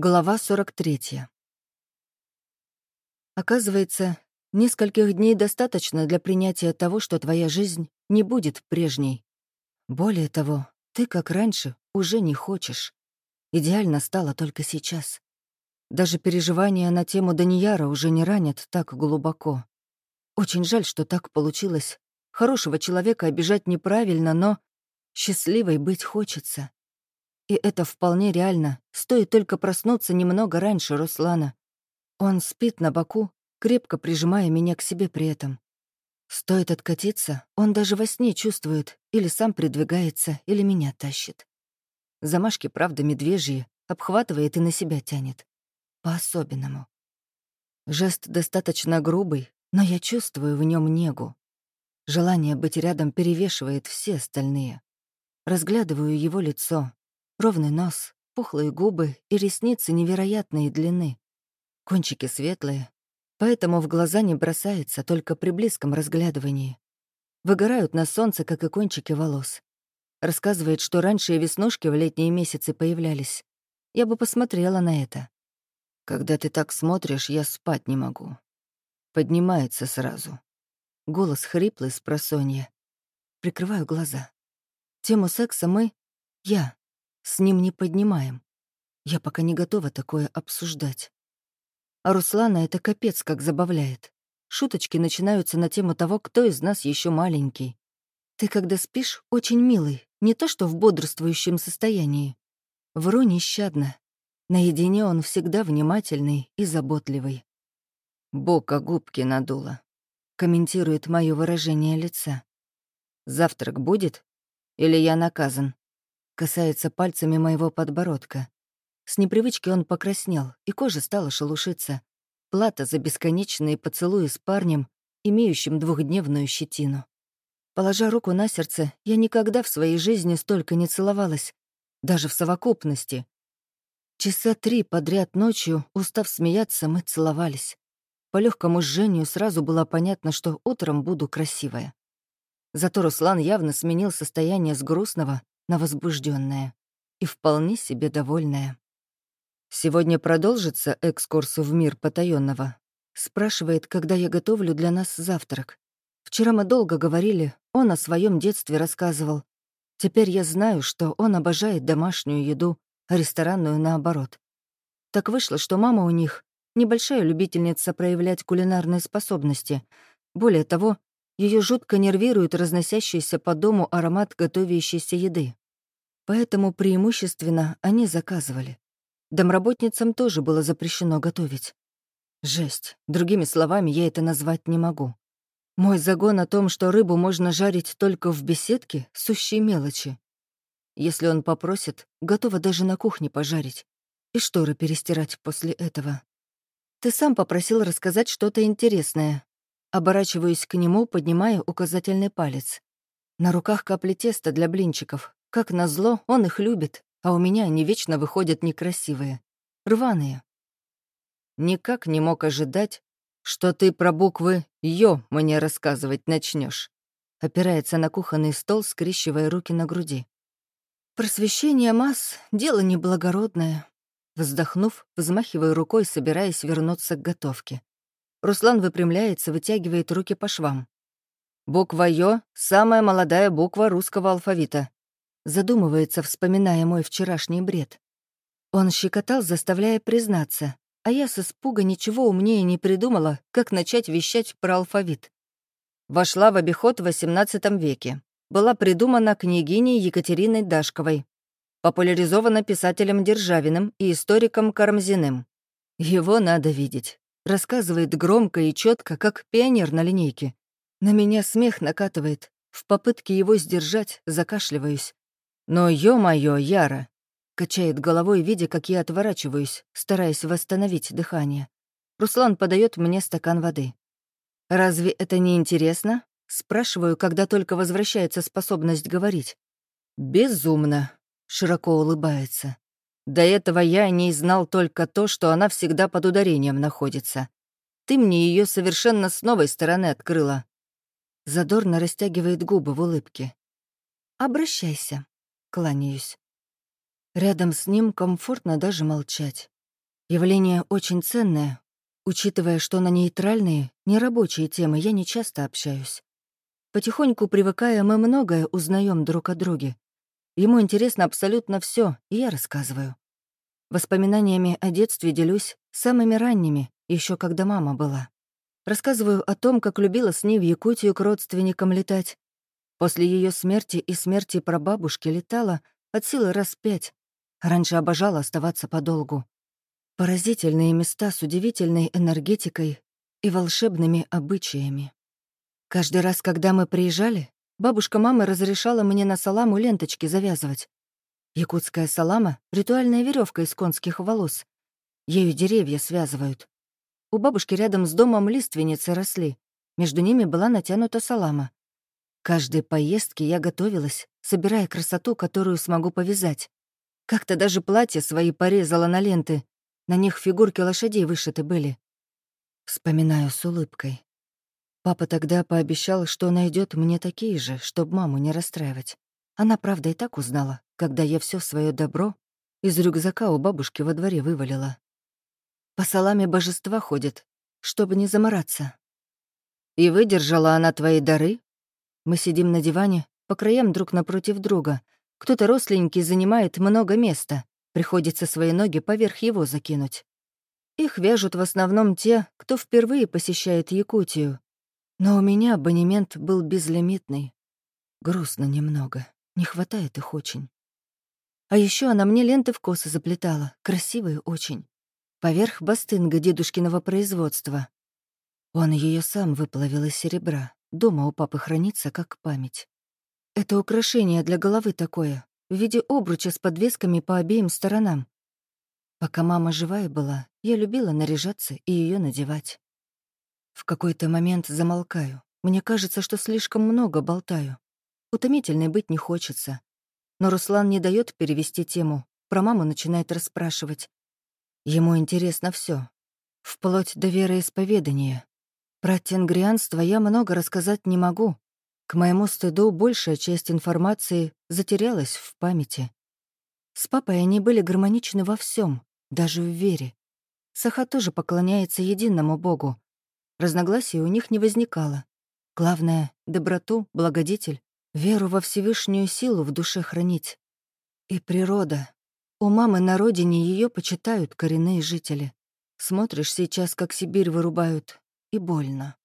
Глава 43. Оказывается, нескольких дней достаточно для принятия того, что твоя жизнь не будет прежней. Более того, ты, как раньше, уже не хочешь. Идеально стало только сейчас. Даже переживания на тему Данияра уже не ранят так глубоко. Очень жаль, что так получилось. Хорошего человека обижать неправильно, но счастливой быть хочется. И это вполне реально, стоит только проснуться немного раньше Руслана. Он спит на боку, крепко прижимая меня к себе при этом. Стоит откатиться, он даже во сне чувствует, или сам придвигается, или меня тащит. Замашки, правда, медвежьи, обхватывает и на себя тянет. По-особенному. Жест достаточно грубый, но я чувствую в нем негу. Желание быть рядом перевешивает все остальные. Разглядываю его лицо, Ровный нос, пухлые губы и ресницы невероятной длины. Кончики светлые, поэтому в глаза не бросается только при близком разглядывании. Выгорают на солнце, как и кончики волос. Рассказывает, что раньше и веснушки в летние месяцы появлялись. Я бы посмотрела на это. Когда ты так смотришь, я спать не могу. Поднимается сразу. Голос хриплый с просонья. Прикрываю глаза. Тему секса мы, я, с ним не поднимаем. Я пока не готова такое обсуждать. А Руслана это капец как забавляет. Шуточки начинаются на тему того, кто из нас еще маленький. Ты, когда спишь, очень милый, не то что в бодрствующем состоянии. Вру нещадно. Наедине он всегда внимательный и заботливый. «Бока губки надула», — комментирует мое выражение лица. «Завтрак будет? Или я наказан?» Касается пальцами моего подбородка. С непривычки он покраснел, и кожа стала шелушиться. Плата за бесконечные поцелуи с парнем, имеющим двухдневную щетину. Положа руку на сердце, я никогда в своей жизни столько не целовалась, даже в совокупности. Часа три подряд ночью, устав смеяться, мы целовались. По легкому жжению сразу было понятно, что утром буду красивая. Зато Руслан явно сменил состояние с грустного на возбужденная и вполне себе довольная. «Сегодня продолжится экскурс в мир потаённого?» Спрашивает, когда я готовлю для нас завтрак. Вчера мы долго говорили, он о своем детстве рассказывал. Теперь я знаю, что он обожает домашнюю еду, а ресторанную наоборот. Так вышло, что мама у них небольшая любительница проявлять кулинарные способности. Более того, ее жутко нервирует разносящийся по дому аромат готовящейся еды. Поэтому преимущественно они заказывали. Домработницам тоже было запрещено готовить. Жесть. Другими словами, я это назвать не могу. Мой загон о том, что рыбу можно жарить только в беседке, — сущие мелочи. Если он попросит, готова даже на кухне пожарить. И шторы перестирать после этого. Ты сам попросил рассказать что-то интересное, Оборачиваюсь к нему, поднимая указательный палец. На руках капли теста для блинчиков. Как назло, он их любит, а у меня они вечно выходят некрасивые. Рваные. Никак не мог ожидать, что ты про буквы «Ё» мне рассказывать начнешь. Опирается на кухонный стол, скрещивая руки на груди. Просвещение масс — дело неблагородное. Вздохнув, взмахиваю рукой, собираясь вернуться к готовке. Руслан выпрямляется, вытягивает руки по швам. Буква «Ё» — самая молодая буква русского алфавита. Задумывается, вспоминая мой вчерашний бред. Он щекотал, заставляя признаться, а я с испуга ничего умнее не придумала, как начать вещать про алфавит. Вошла в обиход в XVIII веке. Была придумана княгиней Екатериной Дашковой. Популяризована писателем Державиным и историком Карамзиным. Его надо видеть. Рассказывает громко и четко, как пионер на линейке. На меня смех накатывает. В попытке его сдержать закашливаюсь. Но, ё-моё, Яра! Качает головой, видя, как я отворачиваюсь, стараясь восстановить дыхание. Руслан подает мне стакан воды. «Разве это не интересно?» Спрашиваю, когда только возвращается способность говорить. «Безумно», — широко улыбается. До этого я не знал только то, что она всегда под ударением находится. Ты мне ее совершенно с новой стороны открыла. Задорно растягивает губы в улыбке. «Обращайся», — кланяюсь. Рядом с ним комфортно даже молчать. Явление очень ценное, учитывая, что на нейтральные, нерабочие темы я не часто общаюсь. Потихоньку привыкая, мы многое узнаем друг о друге. Ему интересно абсолютно все, и я рассказываю. Воспоминаниями о детстве делюсь самыми ранними, еще когда мама была. Рассказываю о том, как любила с ней в Якутию к родственникам летать. После ее смерти и смерти прабабушки летала от силы раз пять. Раньше обожала оставаться подолгу. Поразительные места с удивительной энергетикой и волшебными обычаями. Каждый раз, когда мы приезжали, бабушка мамы разрешала мне на саламу ленточки завязывать. Якутская салама — ритуальная веревка из конских волос. Ею деревья связывают. У бабушки рядом с домом лиственницы росли. Между ними была натянута салама. Каждой поездке я готовилась, собирая красоту, которую смогу повязать. Как-то даже платья свои порезала на ленты. На них фигурки лошадей вышиты были. Вспоминаю с улыбкой. Папа тогда пообещал, что найдет мне такие же, чтобы маму не расстраивать. Она, правда, и так узнала, когда я все свое добро из рюкзака у бабушки во дворе вывалила. По саламе божества ходит, чтобы не замораться. И выдержала она твои дары? Мы сидим на диване, по краям друг напротив друга. Кто-то росленький занимает много места. Приходится свои ноги поверх его закинуть. Их вяжут в основном те, кто впервые посещает Якутию. Но у меня абонемент был безлимитный. Грустно немного. Не хватает их очень. А еще она мне ленты в косы заплетала, красивые очень. Поверх бастынга дедушкиного производства. Он ее сам выплавил из серебра. Дома у папы хранится как память. Это украшение для головы такое, в виде обруча с подвесками по обеим сторонам. Пока мама живая была, я любила наряжаться и ее надевать. В какой-то момент замолкаю. Мне кажется, что слишком много болтаю. Утомительной быть не хочется. Но Руслан не дает перевести тему. Про маму начинает расспрашивать. Ему интересно все, Вплоть до вероисповедания. Про тенгрианство я много рассказать не могу. К моему стыду большая часть информации затерялась в памяти. С папой они были гармоничны во всем, даже в вере. Саха тоже поклоняется единому Богу. Разногласий у них не возникало. Главное — доброту, благодетель веру во Всевышнюю силу в душе хранить. И природа. У мамы на родине ее почитают коренные жители. Смотришь сейчас, как Сибирь вырубают, и больно.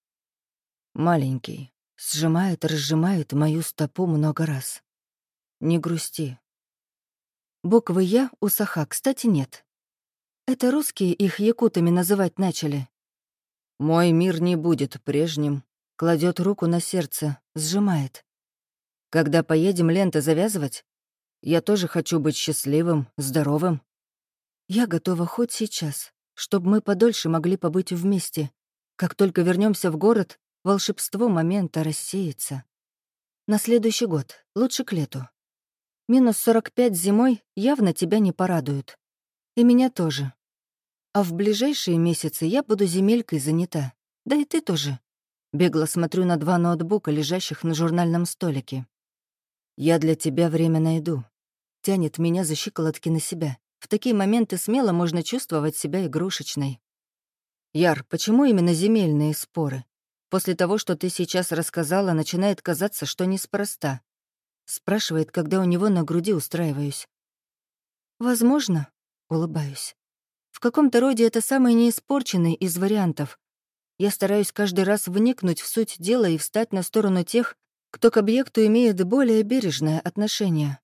Маленький. Сжимает, разжимает мою стопу много раз. Не грусти. Буквы «Я» у Саха, кстати, нет. Это русские их якутами называть начали. Мой мир не будет прежним. Кладет руку на сердце, сжимает. Когда поедем ленты завязывать, я тоже хочу быть счастливым, здоровым. Я готова хоть сейчас, чтобы мы подольше могли побыть вместе. Как только вернемся в город, волшебство момента рассеется. На следующий год, лучше к лету. Минус 45 зимой явно тебя не порадуют. И меня тоже. А в ближайшие месяцы я буду земелькой занята. Да и ты тоже. Бегло смотрю на два ноутбука, лежащих на журнальном столике. «Я для тебя время найду». Тянет меня за щиколотки на себя. В такие моменты смело можно чувствовать себя игрушечной. «Яр, почему именно земельные споры? После того, что ты сейчас рассказала, начинает казаться, что неспроста». Спрашивает, когда у него на груди устраиваюсь. «Возможно», — улыбаюсь. «В каком-то роде это самый неиспорченный из вариантов. Я стараюсь каждый раз вникнуть в суть дела и встать на сторону тех, кто к объекту имеет более бережное отношение.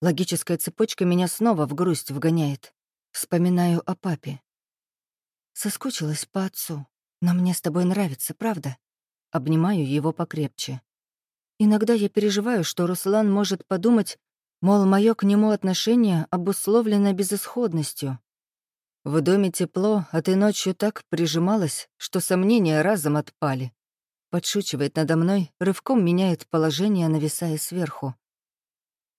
Логическая цепочка меня снова в грусть вгоняет. Вспоминаю о папе. Соскучилась по отцу, но мне с тобой нравится, правда? Обнимаю его покрепче. Иногда я переживаю, что Руслан может подумать, мол, мое к нему отношение обусловлено безысходностью. В доме тепло, а ты ночью так прижималась, что сомнения разом отпали. Подшучивает надо мной, рывком меняет положение, нависая сверху.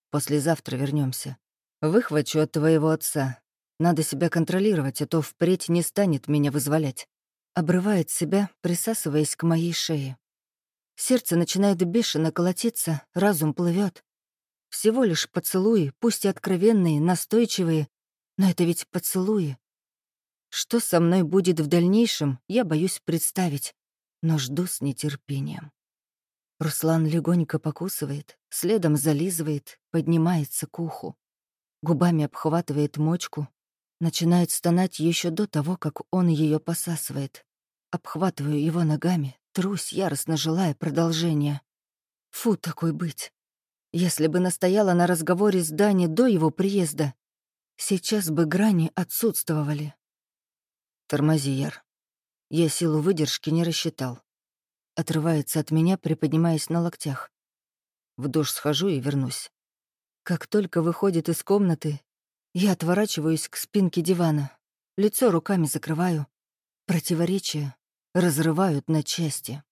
Послезавтра вернемся. Выхвачу от твоего отца. Надо себя контролировать, а то впредь не станет меня вызволять. Обрывает себя, присасываясь к моей шее. Сердце начинает бешено колотиться, разум плывет. Всего лишь поцелуи, пусть и откровенные, настойчивые, но это ведь поцелуи. Что со мной будет в дальнейшем, я боюсь представить, но жду с нетерпением. Руслан легонько покусывает, следом зализывает, поднимается к уху. Губами обхватывает мочку, начинает стонать еще до того, как он ее посасывает. Обхватываю его ногами, трусь, яростно желая продолжения. Фу, такой быть. Если бы настояла на разговоре с Дани до его приезда, сейчас бы грани отсутствовали. Тормози, Яр. Я силу выдержки не рассчитал отрывается от меня, приподнимаясь на локтях. В душ схожу и вернусь. Как только выходит из комнаты, я отворачиваюсь к спинке дивана, лицо руками закрываю. Противоречия разрывают на части.